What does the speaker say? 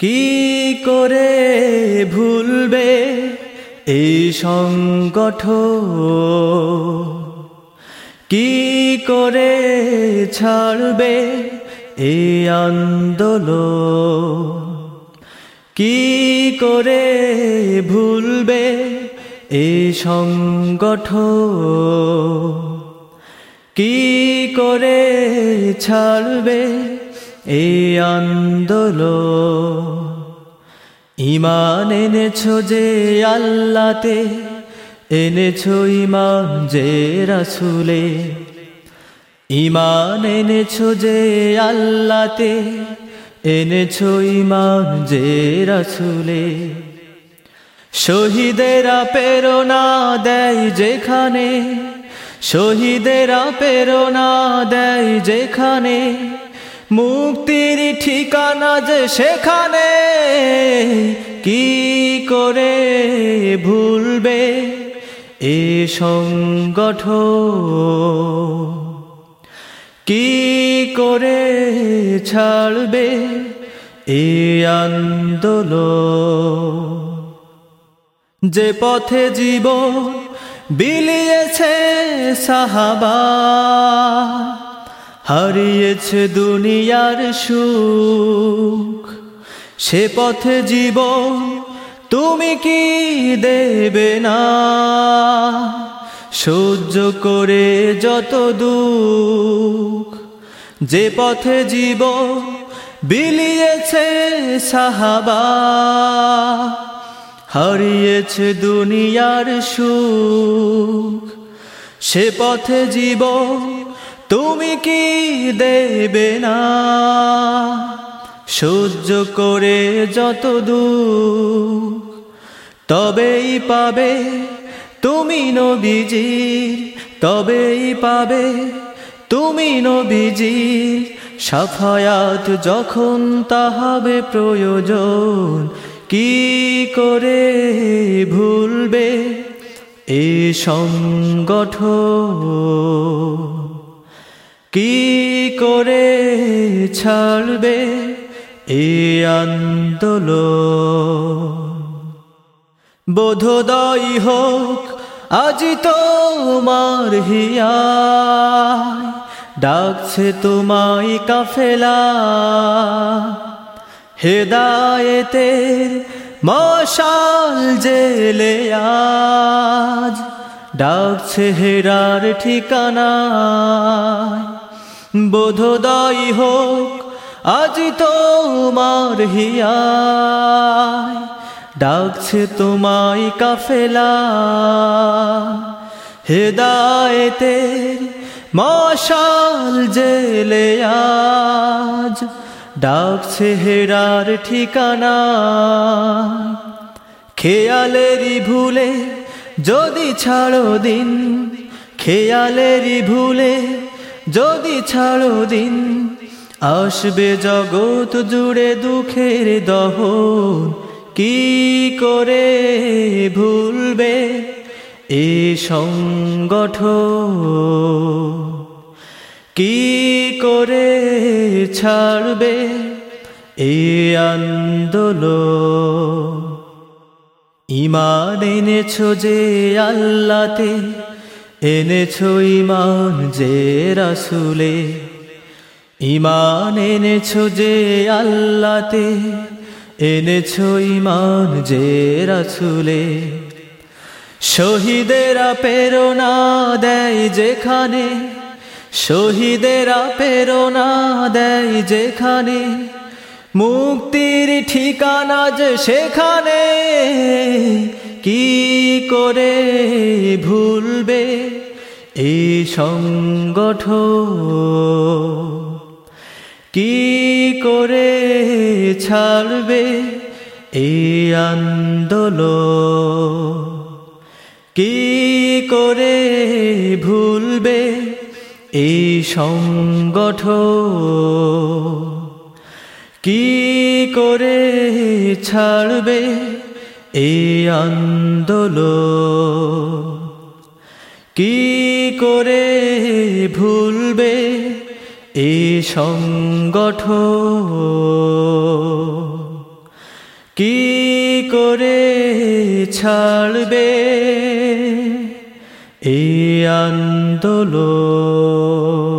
কি করে ভুলবে এই সংগঠ কি করে ছাড়বে এই আন্দোলন? কি করে ভুলবে এই সংগঠ কি করে ছাড়বে এই আন্দোলন ইমান এনেছ যে আল্লাতে, এনেছ ইমান যে রাসুলে। ইমান এনেছ যে আল্লাতে, এনেছ ইমান যে রাসুলে। শহীদেরা প্রেরণা দেয় যেখানে, শহীদেরা প্রেরণা দেয় যেখানে। মুক্তির ঠিকানা যে সেখানে কি করে ভুলবে এ সংগঠ কি করে ছাড়বে এ আন্দোলন? যে পথে জীবন বিলিয়েছে সাহাবা হারিয়েছে দুনিয়ার সুখ। সে পথে জীবন তুমি কি দেবে না? সহ্য করে যত দুঃখ, যে পথে জীবন বিলিয়েছে সাহাবা। হারিয়েছে দুনিয়ার সুখ, সে পথে জীবন তুমি কি দেবে না? সহ্য করে যত তবেই পাবে তুমি নবীজির, তবেই পাবে তুমি নবীজির সাফায়াত যখন তাহাবে প্রয়োজন। কি করে ভুলবে এ সংগঠ কি করে ছাড়বে এ আন্দোলন? বোধদয়ী হোক, আজি তোমার হিয়া ডাকছে তোমায় কাফেলা। হেদায়েতের মশাল জেলে আজ, ডাকছে হেরার ঠিকানা বোধদয়ী হোক, আজ তোমার হিয়া ডাকছে তোমায় কাফেলা। হেদায়েতের মশাল জেলে আজ। ডাকছে হেরার ঠিকানা। খেয়ালেরই ভুলে যদি ছাড়ো দিন, খেয়ালেরই ভুলে যদি ছাড়ো দিন, আসবে জগৎ জুড়ে দুঃখের দহন। কি করে ভুলবে এ সংগঠ কি করে ছাড়বে এ আন্দোলন? ইমান এনেছ যে আল্লাতে এনেছ ইমান যে রাসুলে, ইমান এনেছ যে আল্লাতে এনেছ ইমান যে রাসুলে। শহীদেরা প্রেরণা দেয় যেখানে, শহীদেরা প্রেরণা দেয় যেখানে, মুক্তির ঠিকানা যে সেখানে কি করে ভুলবে এই সংগঠ কি করে ছাড়বে এই আন্দোলন? কি করে ভুলবে এই সংগঠ কি করে ছাড়বে এ আন্দোল কি করে ভুলবে এ সংগঠ কি করে ছাড়বে এ আন্দোলন?